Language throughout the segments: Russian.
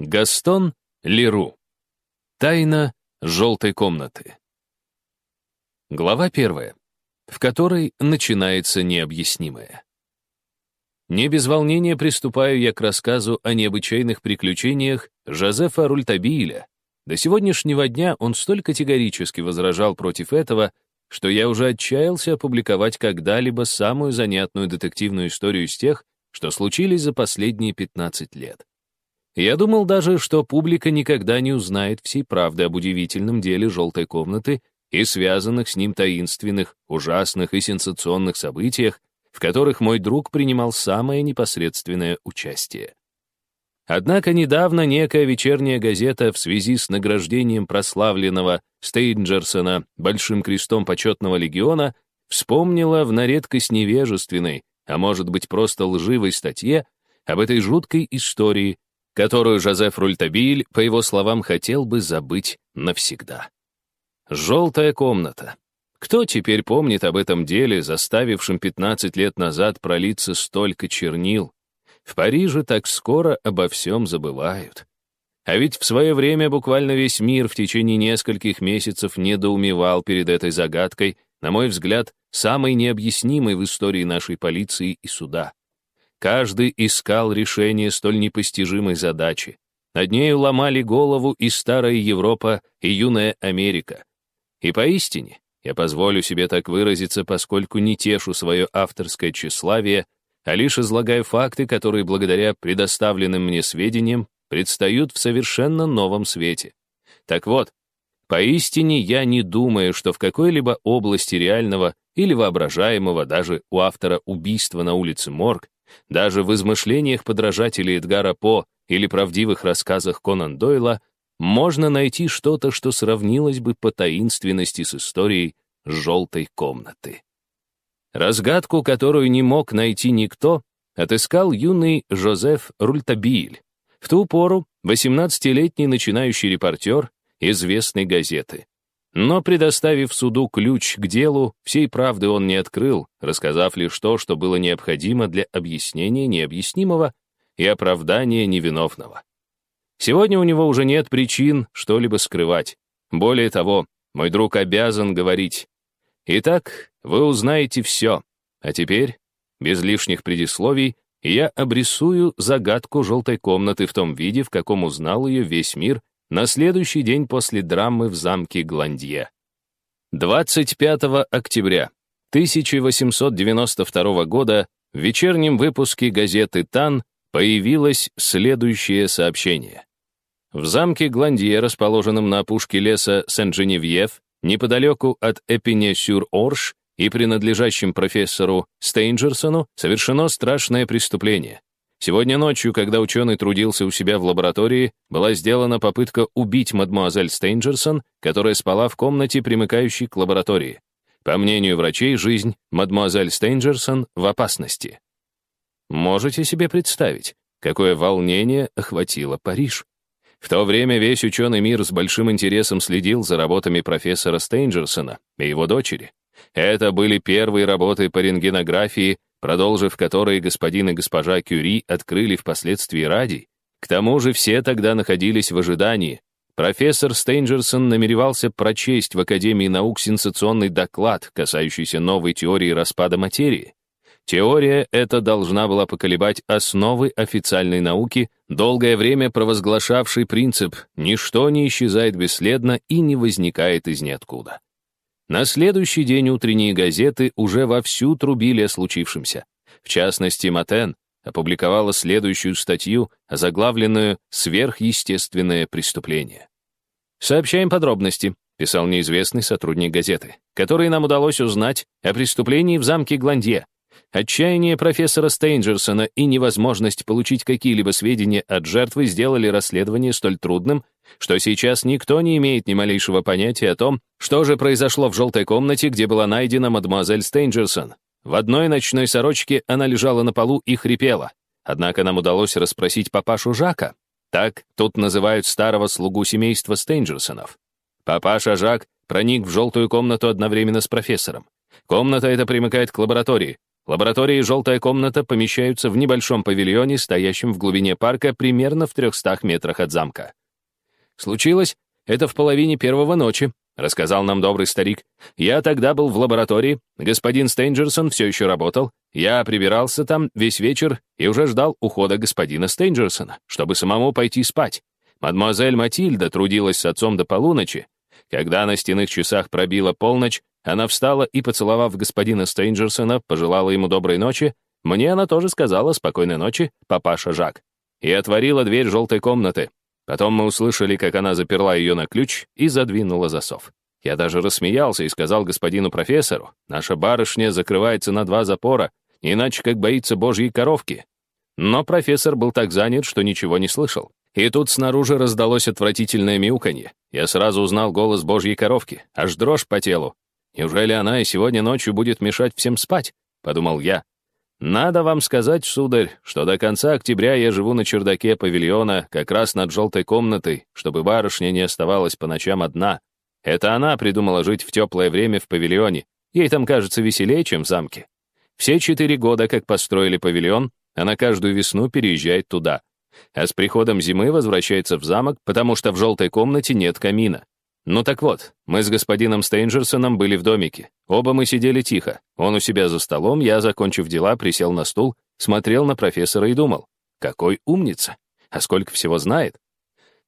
Гастон Леру. Тайна желтой комнаты. Глава первая, в которой начинается необъяснимое. Не без волнения приступаю я к рассказу о необычайных приключениях Жозефа Рультабиля. До сегодняшнего дня он столь категорически возражал против этого, что я уже отчаялся опубликовать когда-либо самую занятную детективную историю из тех, что случились за последние 15 лет. Я думал даже, что публика никогда не узнает всей правды об удивительном деле «желтой комнаты» и связанных с ним таинственных, ужасных и сенсационных событиях, в которых мой друг принимал самое непосредственное участие. Однако недавно некая вечерняя газета в связи с награждением прославленного Стейнджерсона Большим крестом почетного легиона вспомнила в на редкость невежественной, а может быть просто лживой статье об этой жуткой истории которую Жозеф Рультабиль, по его словам, хотел бы забыть навсегда. Желтая комната. Кто теперь помнит об этом деле, заставившем 15 лет назад пролиться столько чернил? В Париже так скоро обо всем забывают. А ведь в свое время буквально весь мир в течение нескольких месяцев недоумевал перед этой загадкой, на мой взгляд, самой необъяснимой в истории нашей полиции и суда. Каждый искал решение столь непостижимой задачи. Над нею ломали голову и старая Европа, и юная Америка. И поистине, я позволю себе так выразиться, поскольку не тешу свое авторское тщеславие, а лишь излагаю факты, которые благодаря предоставленным мне сведениям предстают в совершенно новом свете. Так вот, поистине я не думаю, что в какой-либо области реального или воображаемого даже у автора убийства на улице Морг даже в измышлениях подражателей Эдгара По или правдивых рассказах Конан Дойла можно найти что-то, что сравнилось бы по таинственности с историей «желтой комнаты». Разгадку, которую не мог найти никто, отыскал юный Жозеф Рультабиль, в ту пору 18-летний начинающий репортер известной газеты. Но, предоставив суду ключ к делу, всей правды он не открыл, рассказав лишь то, что было необходимо для объяснения необъяснимого и оправдания невиновного. Сегодня у него уже нет причин что-либо скрывать. Более того, мой друг обязан говорить. Итак, вы узнаете все. А теперь, без лишних предисловий, я обрисую загадку желтой комнаты в том виде, в каком узнал ее весь мир на следующий день после драмы в замке Гландье. 25 октября 1892 года в вечернем выпуске газеты «Тан» появилось следующее сообщение. В замке Гландье, расположенном на опушке леса Сен-Женевьев, неподалеку от Эпине-сюр-Орш и принадлежащем профессору Стейнджерсону, совершено страшное преступление. Сегодня ночью, когда ученый трудился у себя в лаборатории, была сделана попытка убить мадмуазель Стейнджерсон, которая спала в комнате, примыкающей к лаборатории. По мнению врачей, жизнь мадмуазель Стейнджерсон в опасности. Можете себе представить, какое волнение охватило Париж? В то время весь ученый мир с большим интересом следил за работами профессора Стейнджерсона и его дочери. Это были первые работы по рентгенографии, продолжив которые господин и госпожа Кюри открыли впоследствии радий. К тому же все тогда находились в ожидании. Профессор Стейнджерсон намеревался прочесть в Академии наук сенсационный доклад, касающийся новой теории распада материи. Теория эта должна была поколебать основы официальной науки, долгое время провозглашавший принцип «ничто не исчезает бесследно и не возникает из ниоткуда». На следующий день утренние газеты уже вовсю трубили о случившемся. В частности, Матен опубликовала следующую статью, озаглавленную «Сверхъестественное преступление». «Сообщаем подробности», — писал неизвестный сотрудник газеты, «которые нам удалось узнать о преступлении в замке Гландье. Отчаяние профессора Стейнджерсона и невозможность получить какие-либо сведения от жертвы сделали расследование столь трудным, что сейчас никто не имеет ни малейшего понятия о том, что же произошло в желтой комнате, где была найдена мадемуазель Стейнджерсон. В одной ночной сорочке она лежала на полу и хрипела. Однако нам удалось расспросить папашу Жака. Так тут называют старого слугу семейства Стейнджерсонов. Папаша Жак проник в желтую комнату одновременно с профессором. Комната эта примыкает к лаборатории. Лаборатория и желтая комната помещаются в небольшом павильоне, стоящем в глубине парка примерно в 300 метрах от замка. Случилось это в половине первого ночи, рассказал нам добрый старик. Я тогда был в лаборатории, господин Стейнджерсон все еще работал, я прибирался там весь вечер и уже ждал ухода господина Стейнджерсона, чтобы самому пойти спать. Мадемуазель Матильда трудилась с отцом до полуночи. Когда на стенных часах пробила полночь, она встала и, поцеловав господина Стейнджерсона, пожелала ему доброй ночи. Мне она тоже сказала «спокойной ночи, папаша Жак». И отворила дверь желтой комнаты. Потом мы услышали, как она заперла ее на ключ и задвинула засов. Я даже рассмеялся и сказал господину профессору, «Наша барышня закрывается на два запора, иначе как боится божьей коровки». Но профессор был так занят, что ничего не слышал. И тут снаружи раздалось отвратительное мяуканье. Я сразу узнал голос божьей коровки, аж дрожь по телу. Неужели она и сегодня ночью будет мешать всем спать? Подумал я. Надо вам сказать, сударь, что до конца октября я живу на чердаке павильона, как раз над желтой комнатой, чтобы барышня не оставалась по ночам одна. Это она придумала жить в теплое время в павильоне. Ей там кажется веселее, чем в замке. Все четыре года, как построили павильон, она каждую весну переезжает туда а с приходом зимы возвращается в замок, потому что в желтой комнате нет камина. Ну так вот, мы с господином Стейнджерсоном были в домике. Оба мы сидели тихо. Он у себя за столом, я, закончив дела, присел на стул, смотрел на профессора и думал, какой умница, а сколько всего знает.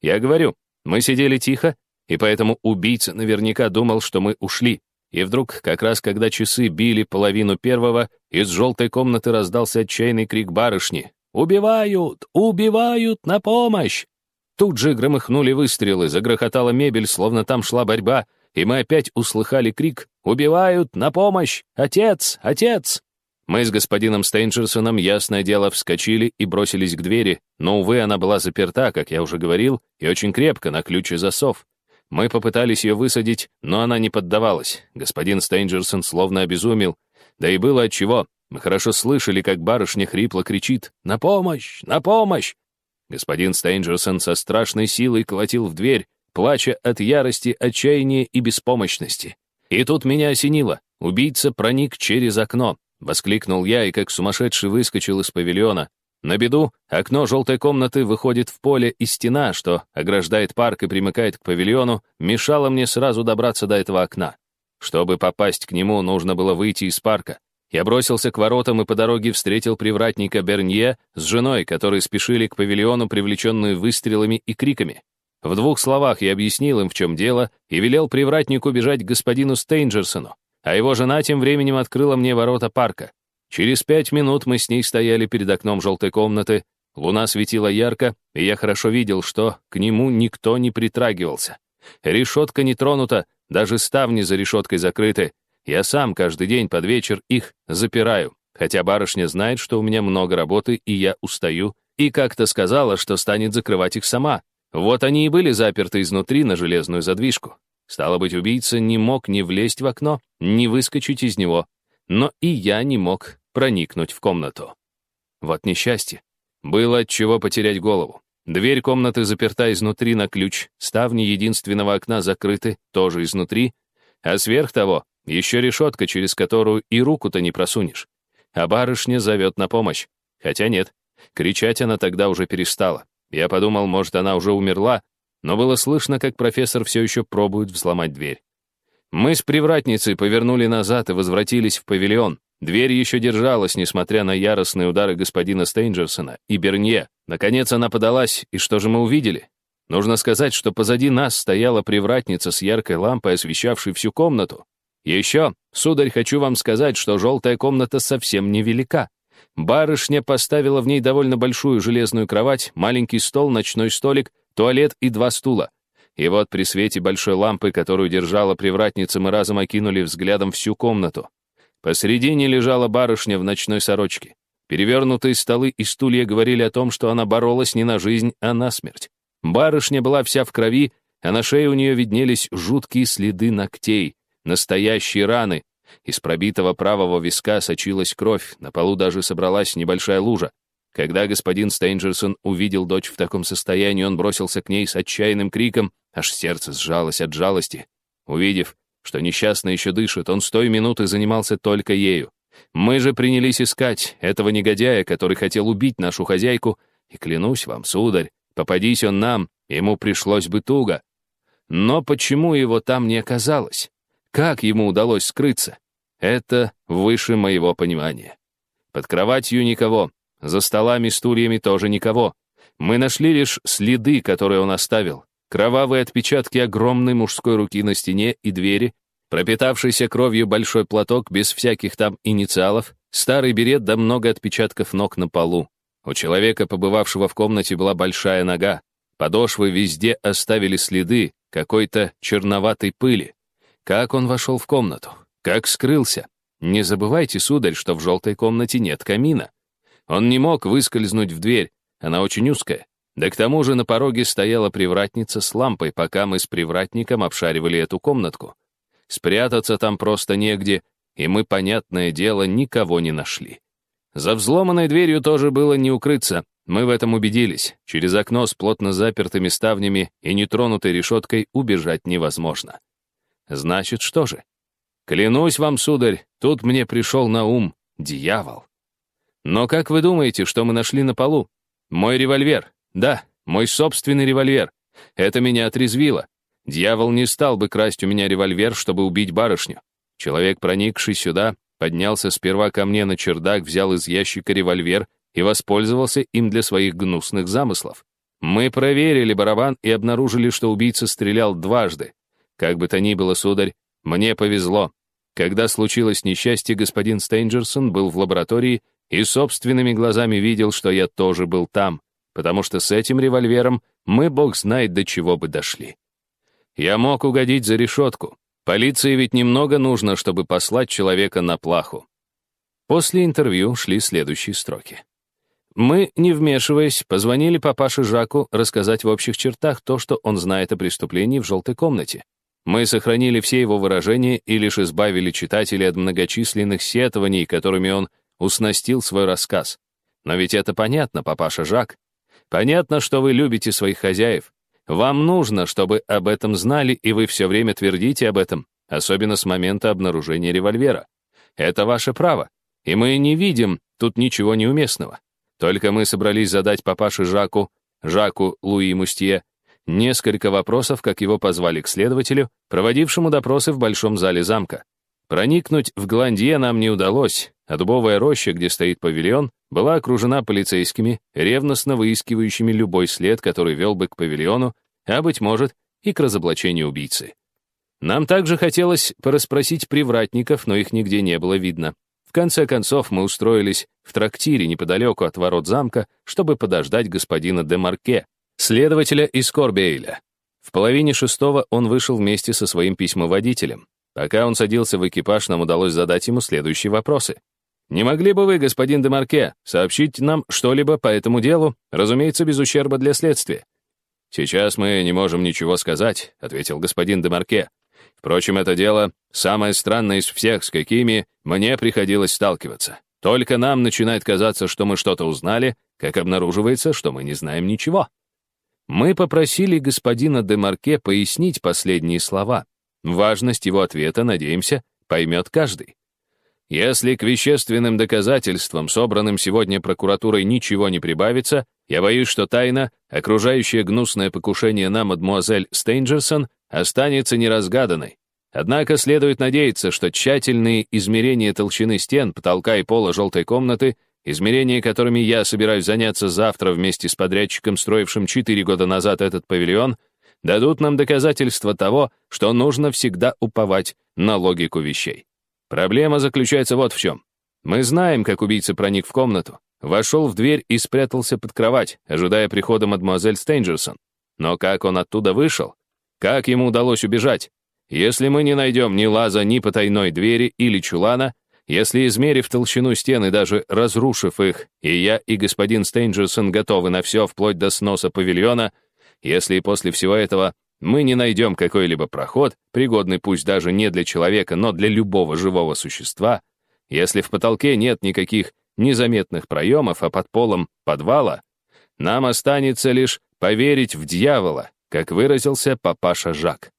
Я говорю, мы сидели тихо, и поэтому убийца наверняка думал, что мы ушли. И вдруг, как раз когда часы били половину первого, из желтой комнаты раздался отчаянный крик барышни. «Убивают! Убивают! На помощь!» Тут же громыхнули выстрелы, загрохотала мебель, словно там шла борьба, и мы опять услыхали крик «Убивают! На помощь! Отец! Отец!» Мы с господином Стейнджерсоном, ясное дело, вскочили и бросились к двери, но, увы, она была заперта, как я уже говорил, и очень крепко, на ключ и засов. Мы попытались ее высадить, но она не поддавалась. Господин Стейнджерсон словно обезумел. Да и было отчего. Мы хорошо слышали, как барышня хрипло кричит «На помощь! На помощь!». Господин Стейнджерсон со страшной силой колотил в дверь, плача от ярости, отчаяния и беспомощности. И тут меня осенило. Убийца проник через окно. Воскликнул я и как сумасшедший выскочил из павильона. На беду окно желтой комнаты выходит в поле, и стена, что ограждает парк и примыкает к павильону, мешала мне сразу добраться до этого окна. Чтобы попасть к нему, нужно было выйти из парка. Я бросился к воротам и по дороге встретил привратника Бернье с женой, которые спешили к павильону, привлеченные выстрелами и криками. В двух словах я объяснил им, в чем дело, и велел привратнику бежать к господину Стейнджерсону, а его жена тем временем открыла мне ворота парка. Через пять минут мы с ней стояли перед окном желтой комнаты, луна светила ярко, и я хорошо видел, что к нему никто не притрагивался. Решетка не тронута, даже ставни за решеткой закрыты, я сам каждый день под вечер их запираю, хотя барышня знает, что у меня много работы, и я устаю, и как-то сказала, что станет закрывать их сама. Вот они и были заперты изнутри на железную задвижку. Стало быть, убийца не мог ни влезть в окно, ни выскочить из него. Но и я не мог проникнуть в комнату. Вот несчастье. Было от чего потерять голову. Дверь комнаты заперта изнутри на ключ, ставни единственного окна закрыты, тоже изнутри, а сверх того еще решетка, через которую и руку-то не просунешь. А барышня зовет на помощь. Хотя нет, кричать она тогда уже перестала. Я подумал, может, она уже умерла, но было слышно, как профессор все еще пробует взломать дверь. Мы с привратницей повернули назад и возвратились в павильон. Дверь еще держалась, несмотря на яростные удары господина Стейнджерсона и Бернье. Наконец она подалась, и что же мы увидели? Нужно сказать, что позади нас стояла привратница с яркой лампой, освещавшей всю комнату. Еще, сударь, хочу вам сказать, что желтая комната совсем невелика. Барышня поставила в ней довольно большую железную кровать, маленький стол, ночной столик, туалет и два стула. И вот при свете большой лампы, которую держала привратница, мы разом окинули взглядом всю комнату. Посередине лежала барышня в ночной сорочке. Перевернутые столы и стулья говорили о том, что она боролась не на жизнь, а на смерть. Барышня была вся в крови, а на шее у нее виднелись жуткие следы ногтей настоящие раны. Из пробитого правого виска сочилась кровь, на полу даже собралась небольшая лужа. Когда господин Стейнджерсон увидел дочь в таком состоянии, он бросился к ней с отчаянным криком, аж сердце сжалось от жалости. Увидев, что несчастная еще дышит, он с той минуты занимался только ею. Мы же принялись искать этого негодяя, который хотел убить нашу хозяйку, и клянусь вам, сударь, попадись он нам, ему пришлось бы туго. Но почему его там не оказалось? Как ему удалось скрыться? Это выше моего понимания. Под кроватью никого, за столами, стульями тоже никого. Мы нашли лишь следы, которые он оставил. Кровавые отпечатки огромной мужской руки на стене и двери, пропитавшийся кровью большой платок без всяких там инициалов, старый берет да много отпечатков ног на полу. У человека, побывавшего в комнате, была большая нога. Подошвы везде оставили следы какой-то черноватой пыли. Как он вошел в комнату? Как скрылся? Не забывайте, сударь, что в желтой комнате нет камина. Он не мог выскользнуть в дверь, она очень узкая. Да к тому же на пороге стояла привратница с лампой, пока мы с привратником обшаривали эту комнатку. Спрятаться там просто негде, и мы, понятное дело, никого не нашли. За взломанной дверью тоже было не укрыться. Мы в этом убедились. Через окно с плотно запертыми ставнями и нетронутой решеткой убежать невозможно. Значит, что же? Клянусь вам, сударь, тут мне пришел на ум дьявол. Но как вы думаете, что мы нашли на полу? Мой револьвер. Да, мой собственный револьвер. Это меня отрезвило. Дьявол не стал бы красть у меня револьвер, чтобы убить барышню. Человек, проникший сюда, поднялся сперва ко мне на чердак, взял из ящика револьвер и воспользовался им для своих гнусных замыслов. Мы проверили барабан и обнаружили, что убийца стрелял дважды. Как бы то ни было, сударь, мне повезло. Когда случилось несчастье, господин Стейнджерсон был в лаборатории и собственными глазами видел, что я тоже был там, потому что с этим револьвером мы, бог знает, до чего бы дошли. Я мог угодить за решетку. Полиции ведь немного нужно, чтобы послать человека на плаху. После интервью шли следующие строки. Мы, не вмешиваясь, позвонили папаше Жаку рассказать в общих чертах то, что он знает о преступлении в желтой комнате. Мы сохранили все его выражения и лишь избавили читателей от многочисленных сетований, которыми он уснастил свой рассказ. Но ведь это понятно, папаша Жак. Понятно, что вы любите своих хозяев. Вам нужно, чтобы об этом знали, и вы все время твердите об этом, особенно с момента обнаружения револьвера. Это ваше право, и мы не видим тут ничего неуместного. Только мы собрались задать папаше Жаку, Жаку Луи Мустье, несколько вопросов, как его позвали к следователю, проводившему допросы в большом зале замка. Проникнуть в Гландье нам не удалось, а дубовая роща, где стоит павильон, была окружена полицейскими, ревностно выискивающими любой след, который вел бы к павильону, а, быть может, и к разоблачению убийцы. Нам также хотелось порасспросить привратников, но их нигде не было видно. В конце концов, мы устроились в трактире неподалеку от ворот замка, чтобы подождать господина де Марке, следователя из Корбейля. В половине шестого он вышел вместе со своим письмоводителем. Пока он садился в экипаж, нам удалось задать ему следующие вопросы. «Не могли бы вы, господин Демарке, сообщить нам что-либо по этому делу, разумеется, без ущерба для следствия?» «Сейчас мы не можем ничего сказать», — ответил господин Демарке. «Впрочем, это дело самое странное из всех, с какими мне приходилось сталкиваться. Только нам начинает казаться, что мы что-то узнали, как обнаруживается, что мы не знаем ничего». Мы попросили господина Демарке пояснить последние слова. Важность его ответа, надеемся, поймет каждый. Если к вещественным доказательствам, собранным сегодня прокуратурой, ничего не прибавится, я боюсь, что тайна, окружающая гнусное покушение на мадмуазель Стейнджерсон, останется неразгаданной. Однако следует надеяться, что тщательные измерения толщины стен, потолка и пола желтой комнаты, измерения которыми я собираюсь заняться завтра вместе с подрядчиком, строившим четыре года назад этот павильон, дадут нам доказательства того, что нужно всегда уповать на логику вещей. Проблема заключается вот в чем. Мы знаем, как убийца проник в комнату, вошел в дверь и спрятался под кровать, ожидая прихода мадемуазель Стейнджерсон. Но как он оттуда вышел? Как ему удалось убежать? Если мы не найдем ни лаза, ни потайной двери или чулана, если, измерив толщину стены, даже разрушив их, и я, и господин Стейнджерсон готовы на все, вплоть до сноса павильона, если и после всего этого мы не найдем какой-либо проход, пригодный пусть даже не для человека, но для любого живого существа, если в потолке нет никаких незаметных проемов, а под полом подвала, нам останется лишь поверить в дьявола, как выразился папаша Жак.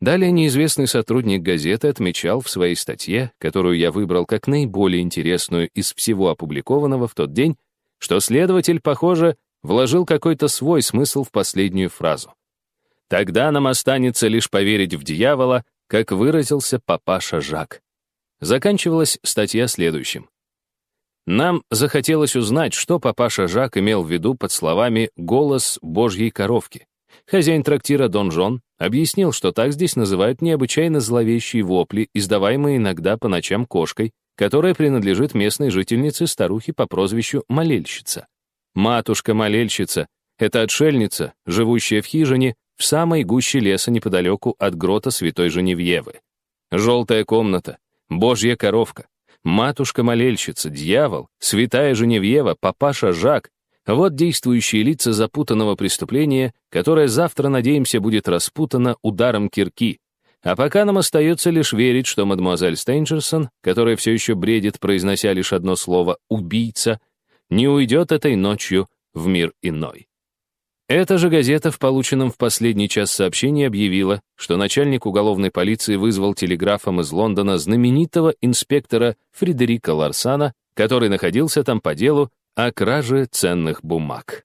Далее неизвестный сотрудник газеты отмечал в своей статье, которую я выбрал как наиболее интересную из всего опубликованного в тот день, что следователь, похоже, вложил какой-то свой смысл в последнюю фразу. «Тогда нам останется лишь поверить в дьявола, как выразился папаша Жак». Заканчивалась статья следующим. Нам захотелось узнать, что папаша Жак имел в виду под словами «голос Божьей коровки». Хозяин трактира Дон Жон объяснил, что так здесь называют необычайно зловещие вопли, издаваемые иногда по ночам кошкой, которая принадлежит местной жительнице старухе по прозвищу Молельщица. Матушка-молельщица — это отшельница, живущая в хижине в самой гуще леса неподалеку от грота Святой Женевьевы. Желтая комната, божья коровка, матушка-молельщица, дьявол, святая Женевьева, папаша Жак, вот действующие лица запутанного преступления, которое завтра, надеемся, будет распутано ударом кирки. А пока нам остается лишь верить, что мадемуазель Стейнджерсон, которая все еще бредит, произнося лишь одно слово «убийца», не уйдет этой ночью в мир иной. Эта же газета в полученном в последний час сообщении объявила, что начальник уголовной полиции вызвал телеграфом из Лондона знаменитого инспектора Фредерика Ларсана, который находился там по делу о краже ценных бумаг.